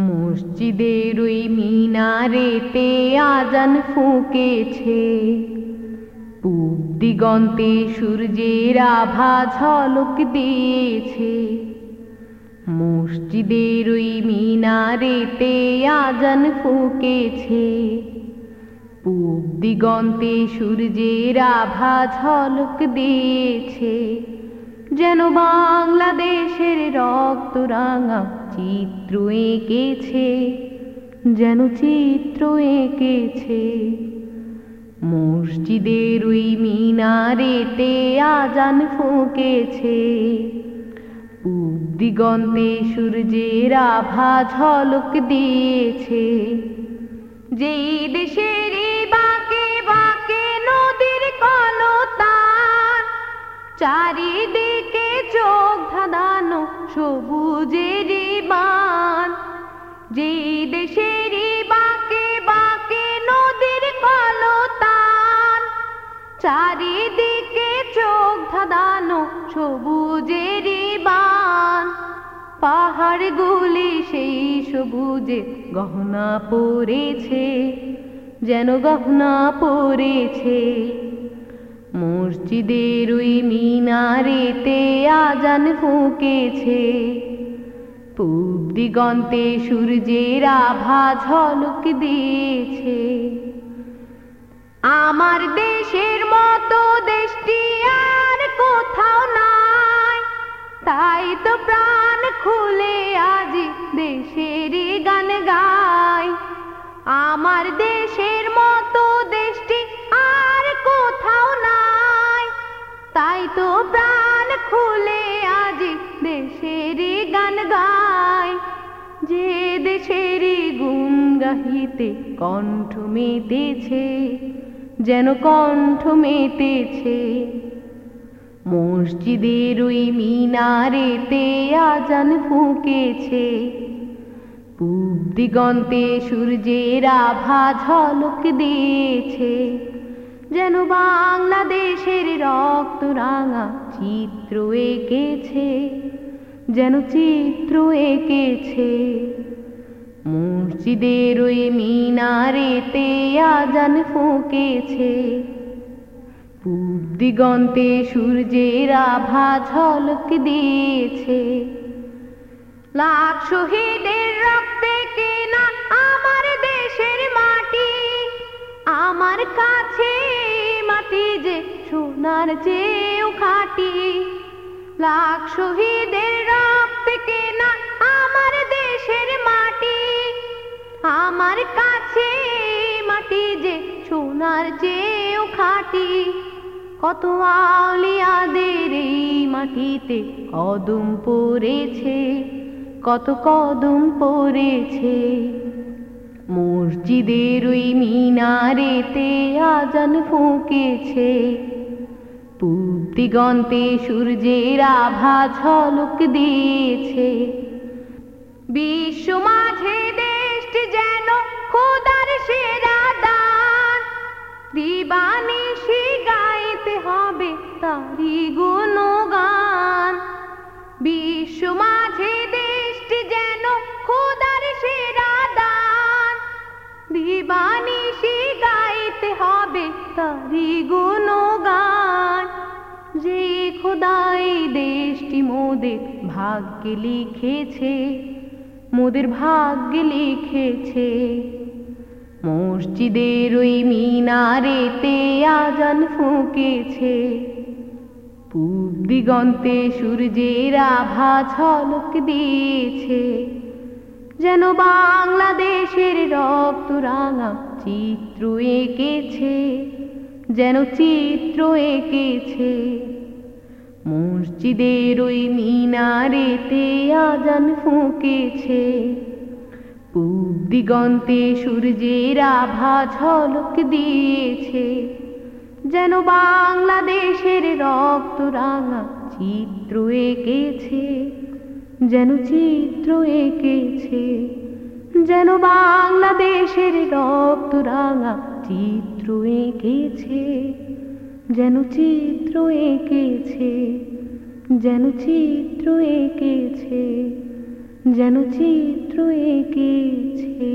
মসজিদের ওই মিনারেতে আজান ফুঁকেছে। পূব দিগন্তে সূর্যের আভা ঝলক দিয়েছে। মসজিদের ওই মিনারেতে আজান ফুঁকেছে। পূব দিগন্তে সূর্যের আভা ঝলক দিয়েছে। যেন বাংলাদেশের রক্ত রাঙা চিত্র এঁকেছে, যেন চিত্র এঁকেছে। মসজিদের ওই মিনারেতে আজান ফুঁকেছে। পূব দিগন্তে সূর্যের আভা ঝলক দিয়েছে। যেই দেশের বাঁকে বাঁকে নদীর কলতান চারিদিকে চোখ ধাঁধানো সবুজের যেই দেশের বাঁকে বাঁকে নদীর কলতান, চারিদিকে চোখ ধাঁধানো সবুজের বান। পাহাড়গুলি সেই সবুজে গহনা পড়েছে যেন গহনা পড়েছে মসজিদের ওই মিনারেতে আজান ফুঁকেছে। পূব দিগন্তে সূর্যের আভা ঝলক দিয়েছে। আমার দেশের মতো দেশটি আর কোথাও নাই। তাই তো প্রাণ খুলে আজ দেশের গান গাই। আমার দেশের মতো দেশটি আর কোথাও নাই। তাই তো প্রাণ খুলে আজ দেশের গান গাই। যে দেশের গুণ গাহিতে কণ্ঠ মেতেছে, যেন কণ্ঠ মেতেছে। মসজিদের ওই মিনারেতে আজান ফুঁকেছে, পূব দিগন্তে সূর্যের আভা ঝলক দিয়েছে, যেন বাংলাদেশের রক্ত রাঙা চিত্র এঁকেছে। যেন চিত্র এঁকেছে। মসজিদের ওই মিনারেতে আজান ফুঁকেছে। দিগন্তে সূর্যের আভা ঝলক দিয়েছে। লাখ শহীদের রক্তে কেনা আমার দেশের মাটি। আমার কাছে মাটি যে সোনার চেয়েও খাটি। লাখ শহীদের রক্তে কেনা আমার দেশের মাটি। আমার কাছে মাটি যে সোনার চেয়েও খাটি। কত আলিয়াদের এই মাটিতে কদম পড়েছে, কত কদম পড়েছে। মসজিদের ওই মিনারেতে আজান ফুঁকেছে। পূব দিগন্তে সূর্যের আভা ঝলক দিয়েছে। বিশ্ব মাঝে দেশটি যেন খোদার সেরা দান। দিবানিশি গাইতে হবে তারি গুণগান। বিশ্ব মাঝে দেশটি যেন খোদার সেরা দান। দিবানিশি গাইতে হবে তারি গুণগান। খোদাই দেশটি মোদের ভাগ্যে লিখেছে, মোদের ভাগ্যে লিখেছে। মসজিদের ওই মিনারেতে আজান ফুঁকেছে। পূব দিগন্তে সূর্যের আভা ঝলক দিয়েছে। যেন বাংলাদেশের রক্ত রাঙা চিত্র এঁকেছে, যেন চিত্র এঁকেছে। মসজিদের ওই মিনারেতে আজান ফুঁকেছে। পূব দিগন্তে সূর্যের আভা ঝলক দিয়েছে। যেন বাংলাদেশের রক্ত রাঙা চিত্র এঁকেছে, যেন চিত্র এঁকেছে। যেন বাংলাদেশের রক্ত রাঙা চিত্র এঁকেছে। যেন চিত্র এঁকেছে যেন চিত্র এঁকেছে যেন চিত্র এঁকেছে।